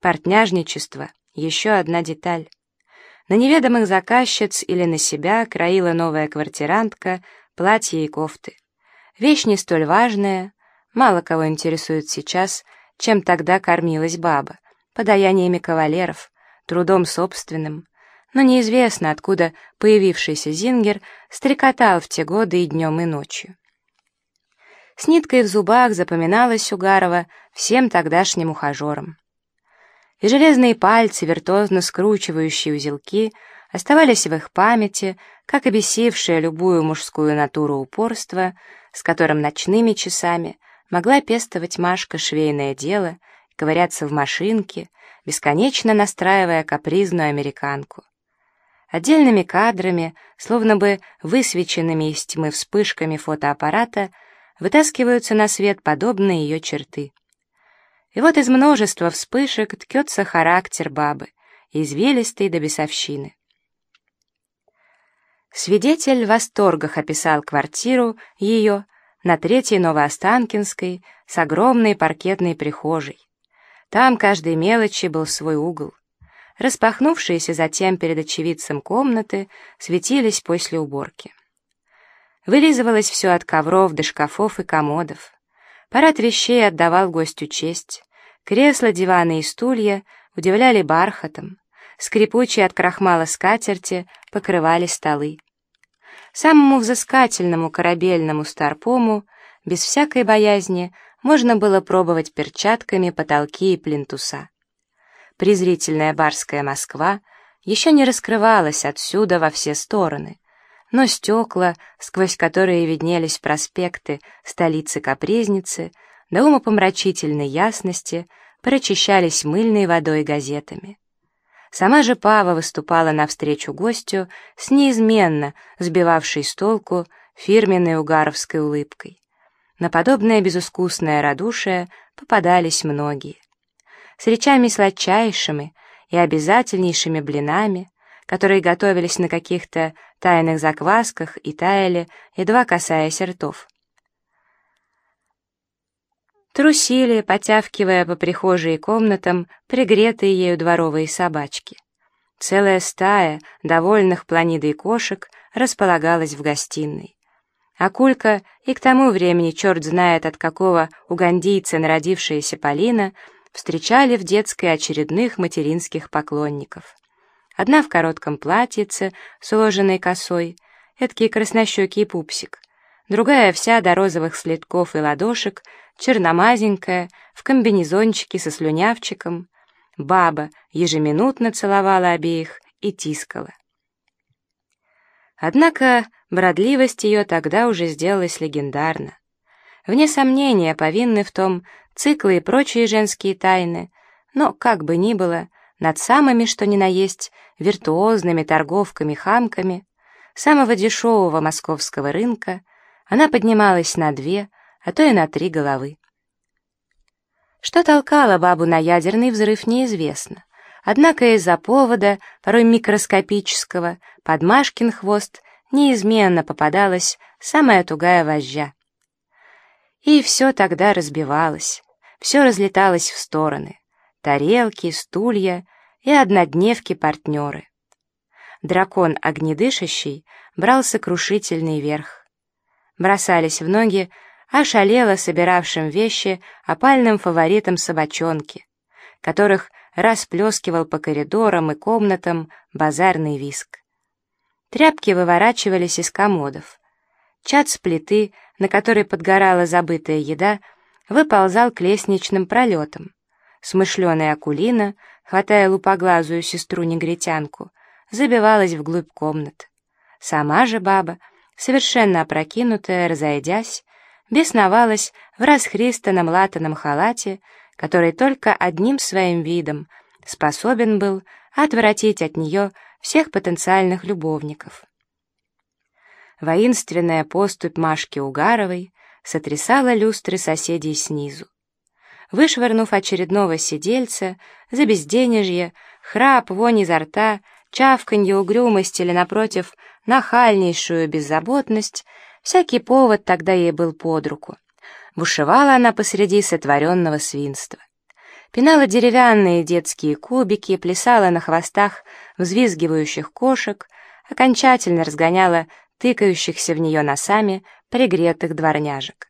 Портняжничество — еще одна деталь. На неведомых заказчиц или на себя краила новая квартирантка платья и кофты. Вещь не столь важная, мало кого интересует сейчас, чем тогда кормилась баба, подаяниями кавалеров, трудом собственным, но неизвестно, откуда появившийся Зингер стрекотал в те годы и днем, и ночью. С ниткой в зубах запоминалась Угарова всем тогдашним ухажерам и железные пальцы, виртуозно скручивающие узелки, оставались в их памяти, как обесившее любую мужскую натуру упорство, с которым ночными часами могла пестовать Машка швейное дело, ковыряться в машинке, бесконечно настраивая капризную американку. Отдельными кадрами, словно бы высвеченными из тьмы вспышками фотоаппарата, вытаскиваются на свет подобные ее черты — и вот из множества вспышек ткется характер бабы, извилистый до бесовщины. Свидетель в восторгах описал квартиру ее на Третьей Новоостанкинской с огромной паркетной прихожей. Там каждой мелочи был свой угол. Распахнувшиеся затем перед очевидцем комнаты светились после уборки. Вылизывалось все от ковров до шкафов и комодов. Парад вещей отдавал гостю честь. Кресла, диваны и стулья удивляли бархатом, скрипучие от крахмала скатерти покрывали столы. Самому взыскательному корабельному старпому без всякой боязни можно было пробовать перчатками потолки и плинтуса. Презрительная барская Москва еще не раскрывалась отсюда во все стороны, но стекла, сквозь которые виднелись проспекты столицы-капризницы, до умопомрачительной ясности прочищались мыльной водой газетами. Сама же Пава выступала навстречу гостю с неизменно сбивавшей с толку фирменной угаровской улыбкой. На подобное безыскусное радушие попадались многие. С речами сладчайшими и обязательнейшими блинами, которые готовились на каких-то тайных заквасках и таяли, едва касаясь ртов. Трусили, потявкивая по прихожей и комнатам, пригретые ею дворовые собачки. Целая стая довольных планидой кошек располагалась в гостиной. А Кулька и к тому времени черт знает от какого угандийца народившаяся Полина встречали в детской очередных материнских поклонников. Одна в коротком платьице с уложенной косой, эдакий краснощекий пупсик, другая вся до розовых следков и ладошек, черномазенькая, в комбинезончике со слюнявчиком. Баба ежеминутно целовала обеих и тискала. Однако бродливость ее тогда уже сделалась легендарна. Вне сомнения повинны в том циклы и прочие женские тайны, но, как бы ни было, над самыми, что ни на есть, виртуозными торговками-хамками самого дешевого московского рынка она поднималась на две, а то и на три головы. Что толкало бабу на ядерный взрыв, неизвестно. Однако из-за повода, порой микроскопического, под Машкин хвост неизменно попадалась самая тугая вожжа. И все тогда разбивалось, все разлеталось в стороны. Тарелки, стулья и однодневки-партнеры. Дракон огнедышащий брал сокрушительный верх. Бросались в ноги ошалела собиравшим вещи опальным фаворитом собачонки, которых расплескивал по коридорам и комнатам базарный виск. Тряпки выворачивались из комодов. Чад с плиты, на которой подгорала забытая еда, выползал к лестничным пролетам. Смышленая акулина, хватая лупоглазую сестру-негритянку, забивалась вглубь комнат. Сама же баба, совершенно опрокинутая, разойдясь, бесновалась в расхристанном латаном халате, который только одним своим видом способен был отвратить от нее всех потенциальных любовников. Воинственная поступь Машки Угаровой сотрясала люстры соседей снизу. Вышвырнув очередного сидельца, за безденежье, храп, вонь изо рта, чавканье, угрюмость или, напротив, нахальнейшую беззаботность — Всякий повод тогда ей был под руку. Бушевала она посреди сотворенного свинства. пинала деревянные детские кубики, плясала на хвостах взвизгивающих кошек, окончательно разгоняла тыкающихся в нее носами пригретых дворняжек.